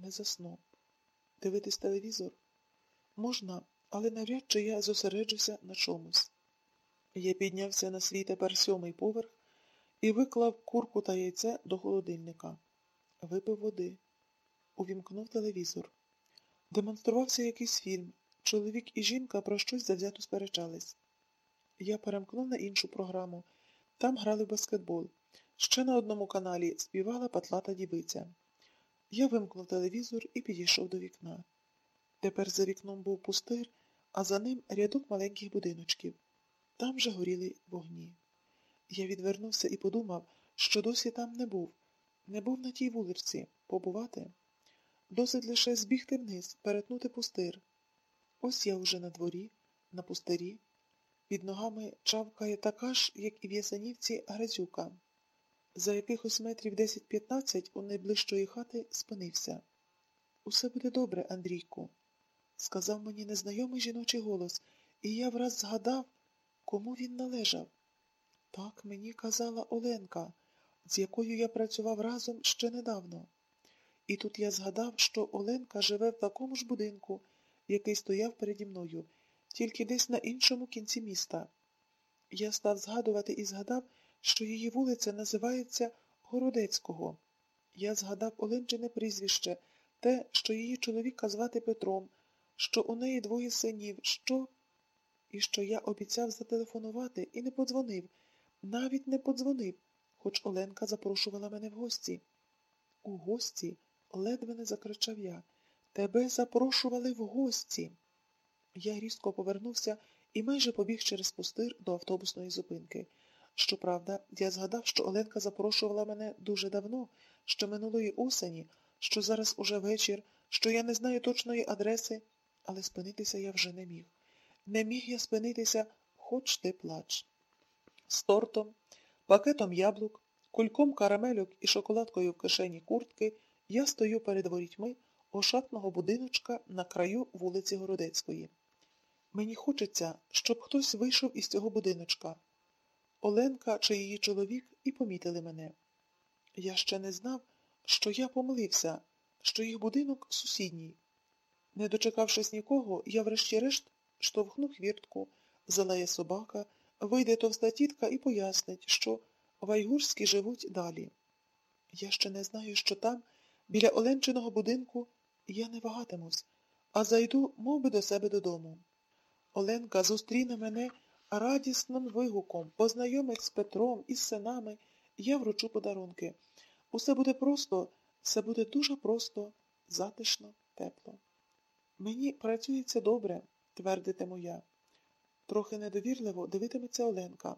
Не засну. Дивитись телевізор? Можна, але навряд чи я зосереджуся на чомусь. Я піднявся на свій тепер сьомий поверх і виклав курку та яйце до холодильника. Випив води. Увімкнув телевізор. Демонструвався якийсь фільм. Чоловік і жінка про щось завзято сперечались. Я перемкнув на іншу програму. Там грали в баскетбол. Ще на одному каналі співала патлата дівиця. Я вимкнув телевізор і підійшов до вікна. Тепер за вікном був пустир, а за ним рядок маленьких будиночків. Там же горіли вогні. Я відвернувся і подумав, що досі там не був. Не був на тій вулиці. Побувати. Досить лише збігти вниз, перетнути пустир. Ось я уже на дворі, на пустирі. Під ногами чавкає така ж, як і в Ясенівці, грязюка. За якихось метрів 10-15 у найближчої хати спинився. Усе буде добре, Андрійку, сказав мені незнайомий жіночий голос, і я враз згадав, кому він належав. Так мені казала Оленка, з якою я працював разом ще недавно. І тут я згадав, що Оленка живе в такому ж будинку, який стояв переді мною, тільки десь на іншому кінці міста. Я став згадувати і згадав, що її вулиця називається Городецького. Я згадав Оленчине прізвище, те, що її чоловіка звати Петром, що у неї двоє синів, що. І що я обіцяв зателефонувати і не подзвонив, навіть не подзвонив, хоч Оленка запрошувала мене в гості. У гості, ледве не закричав я, тебе запрошували в гості. Я різко повернувся і майже побіг через пустир до автобусної зупинки. Щоправда, я згадав, що Оленка запрошувала мене дуже давно, що минулої осені, що зараз уже вечір, що я не знаю точної адреси, але спинитися я вже не міг. Не міг я спинитися, хоч ти плач. З тортом, пакетом яблук, кульком карамельок і шоколадкою в кишені куртки я стою перед ворітьми ошатного будиночка на краю вулиці Городецької. Мені хочеться, щоб хтось вийшов із цього будиночка. Оленка чи її чоловік і помітили мене. Я ще не знав, що я помилився, що їх будинок сусідній. Не дочекавшись нікого, я врешті-решт штовхну хвіртку, залає собака, вийде товста тітка і пояснить, що вайгурські живуть далі. Я ще не знаю, що там, біля Оленчиного будинку, я не вагатимусь, а зайду мов би, до себе додому. Оленка зустріне мене радісним вигуком, познайомить з Петром із синами, я вручу подарунки. Усе буде просто, все буде дуже просто, затишно, тепло. Мені працюється добре, твердитиму я. Трохи недовірливо дивитиметься Оленка.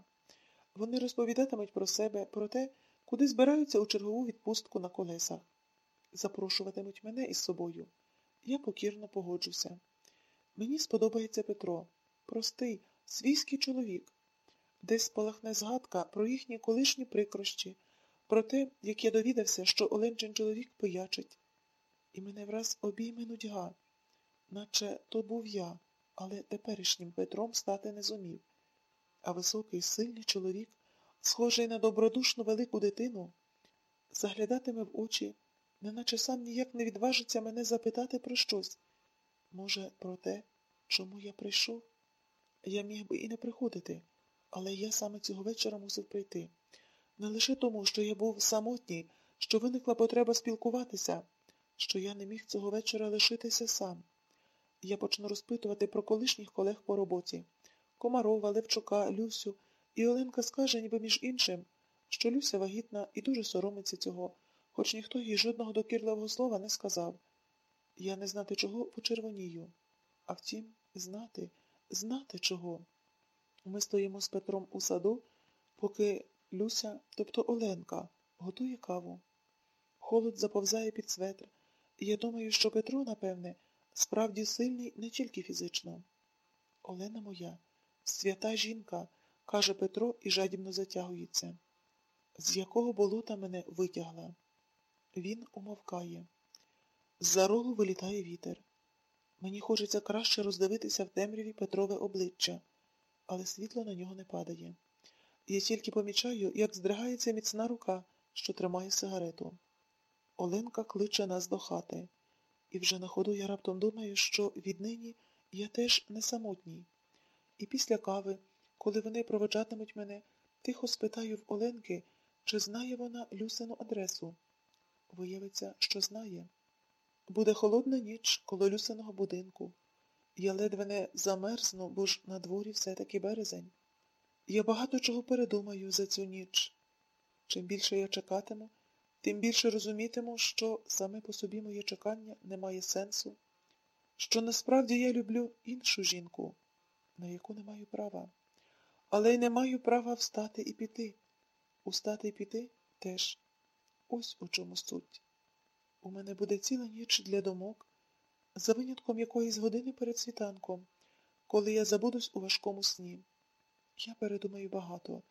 Вони розповідатимуть про себе, про те, куди збираються у чергову відпустку на колесах. Запрошуватимуть мене із собою. Я покірно погоджуся. Мені сподобається Петро. Простий, свійський чоловік. Десь спалахне згадка про їхні колишні прикрощі, про те, як я довідався, що Оленчин чоловік пиячить. І мене враз обійме нудьга, наче то був я, але теперішнім Петром стати не зумів. А високий, сильний чоловік, схожий на добродушну велику дитину, заглядатиме в очі, неначе сам ніяк не відважиться мене запитати про щось. Може, про те, чому я прийшов? Я міг би і не приходити, але я саме цього вечора мусив прийти. Не лише тому, що я був самотній, що виникла потреба спілкуватися, що я не міг цього вечора лишитися сам. Я почну розпитувати про колишніх колег по роботі Комарова, Левчука, Люсю, і Оленка скаже, ніби між іншим, що Люся вагітна і дуже соромиться цього, хоч ніхто їй жодного докірливого слова не сказав. Я не знати чого почервонію. А втім, знати, знати чого. Ми стоїмо з Петром у саду, поки Люся, тобто Оленка, готує каву. Холод заповзає під светр, я думаю, що Петро, напевне, справді сильний не тільки фізично. Олена моя, свята жінка, каже Петро і жадібно затягується. З якого болота мене витягла? Він умовкає. З-за рогу вилітає вітер. Мені хочеться краще роздивитися в темряві Петрове обличчя, але світло на нього не падає. Я тільки помічаю, як здригається міцна рука, що тримає сигарету. Оленка кличе нас до хати. І вже на ходу я раптом думаю, що віднині я теж не самотній. І після кави, коли вони проведжатимуть мене, тихо спитаю в Оленки, чи знає вона Люсину адресу. Виявиться, що знає. Буде холодна ніч коло Люсиного будинку. Я ледве не замерзну, бо ж на дворі все-таки березень. Я багато чого передумаю за цю ніч. Чим більше я чекатиму, тим більше розумітиму, що саме по собі моє чекання не має сенсу, що насправді я люблю іншу жінку, на яку не маю права, але й не маю права встати і піти. Устати і піти теж. Ось у чому суть. У мене буде ціла ніч для думок, за винятком якоїсь години перед світанком, коли я забудусь у важкому сні. Я передумаю багато,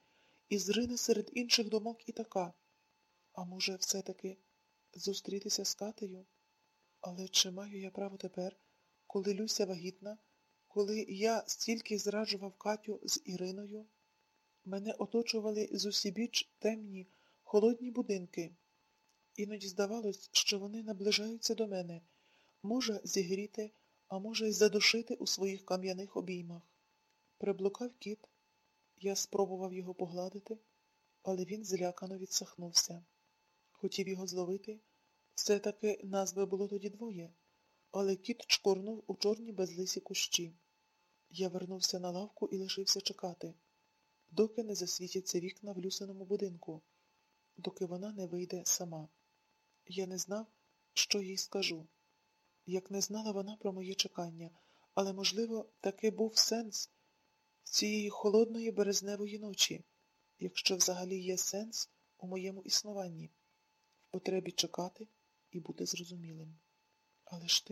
і зрине серед інших думок і така. А може, все-таки зустрітися з Катею? Але чи маю я право тепер, коли Люся вагітна, коли я стільки зраджував Катю з Іриною? Мене оточували зусібіч темні, холодні будинки. Іноді здавалось, що вони наближаються до мене, може зігріти, а може й задушити у своїх кам'яних обіймах. Приблукав кіт. Я спробував його погладити, але він злякано відсахнувся. Хотів його зловити, все-таки нас би було тоді двоє, але кіт чкорнув у чорні безлисі кущі. Я вернувся на лавку і лишився чекати, доки не засвітяться вікна в люсиному будинку, доки вона не вийде сама. Я не знав, що їй скажу. Як не знала вона про моє чекання, але, можливо, таки був сенс цієї холодної березневої ночі, якщо взагалі є сенс у моєму існуванні, в потребі чекати і бути зрозумілим. Але ж ти